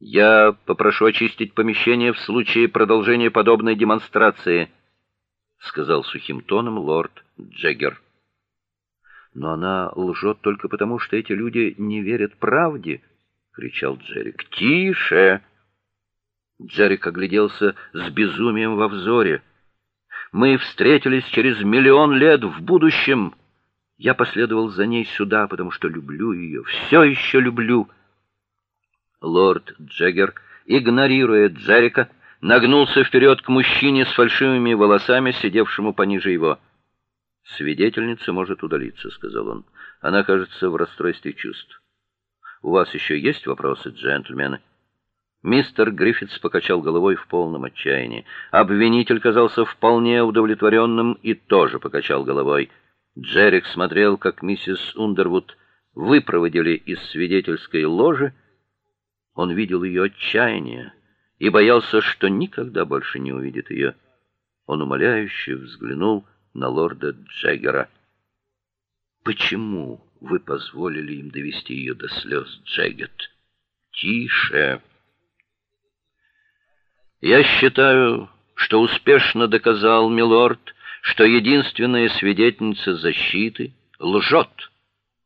Я попрошу очистить помещение в случае продолжения подобной демонстрации, сказал сухим тоном лорд Джеггер. Но она лжет только потому, что эти люди не верят правде, кричал Джерик. Тише! Джерик огляделся с безумием во взоре. Мы встретились через миллион лет в будущем. Я последовал за ней сюда, потому что люблю ее, все еще люблю. Лорд Джеггер, игнорируя Джерика, нагнулся вперед к мужчине с фальшивыми волосами, сидевшему пониже его. Свидетельница может удалиться, сказал он. Она, кажется, в расстройстве чувств. У вас еще есть вопросы, джентльмены? Мистер Гриффитс покачал головой в полном отчаянии. Обвинитель казался вполне удовлетворенным и тоже покачал головой. Джерик смотрел, как миссис Ундервуд выпроводили из свидетельской ложи. Он видел ее отчаяние и боялся, что никогда больше не увидит ее. Он умоляюще взглянул на лорда Джеггера. Почему вы позволили им довести ее до слез, Джеггет? Тише. Я считаю, что успешно доказал милорд, что единственная свидетельница защиты лжет,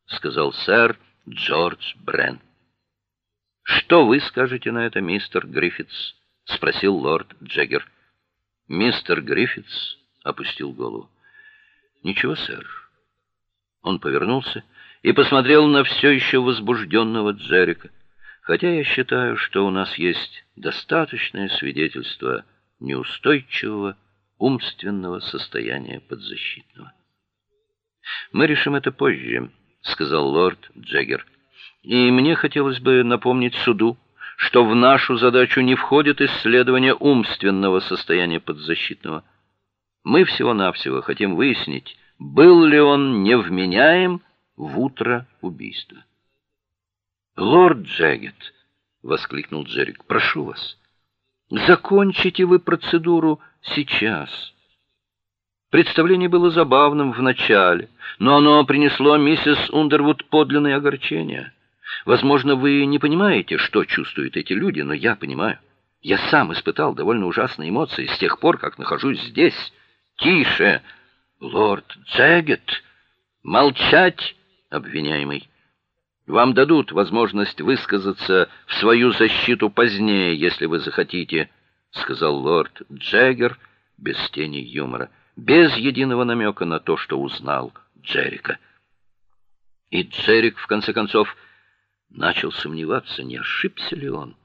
сказал сэр Джордж Брен. Что вы скажете на это, мистер Гриффитс? спросил лорд Джеггер. Мистер Гриффитс опустил голову. Ничего, сэр. Он повернулся и посмотрел на все еще возбужденного Джерика. Хотя я считаю, что у нас есть достаточное свидетельство неустойчивого умственного состояния подзащитного. Мы решим это позже, сказал лорд Джеггер. И мне хотелось бы напомнить суду, что в нашу задачу не входит исследование умственного состояния подзащитного. Мы всего-навсего хотим выяснить, был ли он невменяем в утро убийства. Лорд Джеггет, воскликнул Джерик. Прошу вас, закончите вы процедуру сейчас. Представление было забавным в начале, но оно принесло миссис Ундервуд подлинное огорчение. Возможно, вы не понимаете, что чувствуют эти люди, но я понимаю. Я сам испытал довольно ужасные эмоции с тех пор, как нахожусь здесь. Тише, лорд Джеггет, молчать, обвиняемый. Вам дадут возможность высказаться в свою защиту позднее, если вы захотите, сказал лорд Джеггер без тени юмора, без единого намека на то, что узнал Джерика. И Джерик в конце концов начал сомневаться, не ошибся ли он,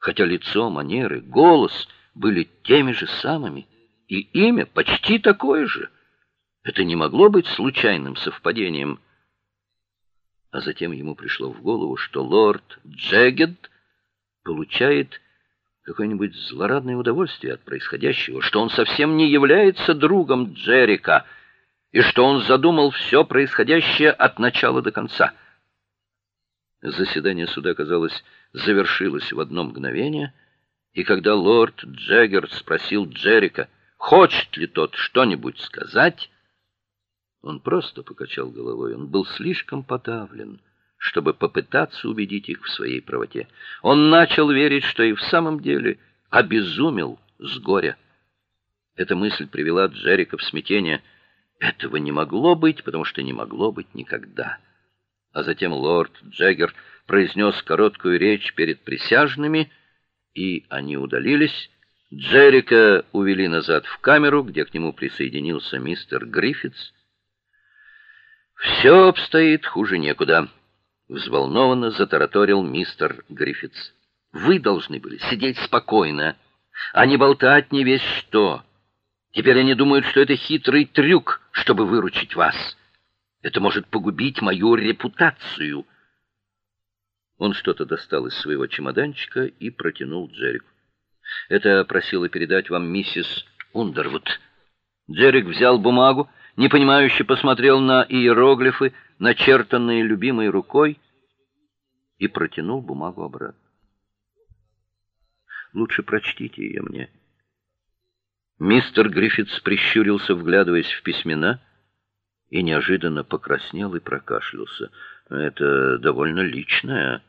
хотя лицо, манеры, голос были теми же самыми, и имя почти такое же. Это не могло быть случайным совпадением а затем ему пришло в голову, что лорд Джеггед получает какое-нибудь злорадное удовольствие от происходящего, что он совсем не является другом Джерика и что он задумал все происходящее от начала до конца. Заседание суда, казалось, завершилось в одно мгновение, и когда лорд Джеггер спросил Джерика, хочет ли тот что-нибудь сказать, он просто покачал головой. Он был слишком подавлен, чтобы попытаться убедить их в своей правоте. Он начал верить, что и в самом деле обезумел с горя. Эта мысль привела Джерика в смятение. Этого не могло быть, потому что не могло быть никогда. А затем лорд Джеггер произнес короткую речь перед присяжными, и они удалились. Джерика увели назад в камеру, где к нему присоединился мистер Гриффитс. Все обстоит хуже некуда, взволнованно затараторил мистер Гриффитс. Вы должны были сидеть спокойно, а не болтать не весь что. Теперь они думают, что это хитрый трюк, чтобы выручить вас. Это может погубить мою репутацию. Он что-то достал из своего чемоданчика и протянул Джеррику. Это просила передать вам миссис Ундервуд. Джеррик взял бумагу непонимающе посмотрел на иероглифы, начертанные любимой рукой, и протянул бумагу обратно. Лучше прочтите ее мне. Мистер Гриффитс прищурился, вглядываясь в письмена, и неожиданно покраснел и прокашлялся. Это довольно личное,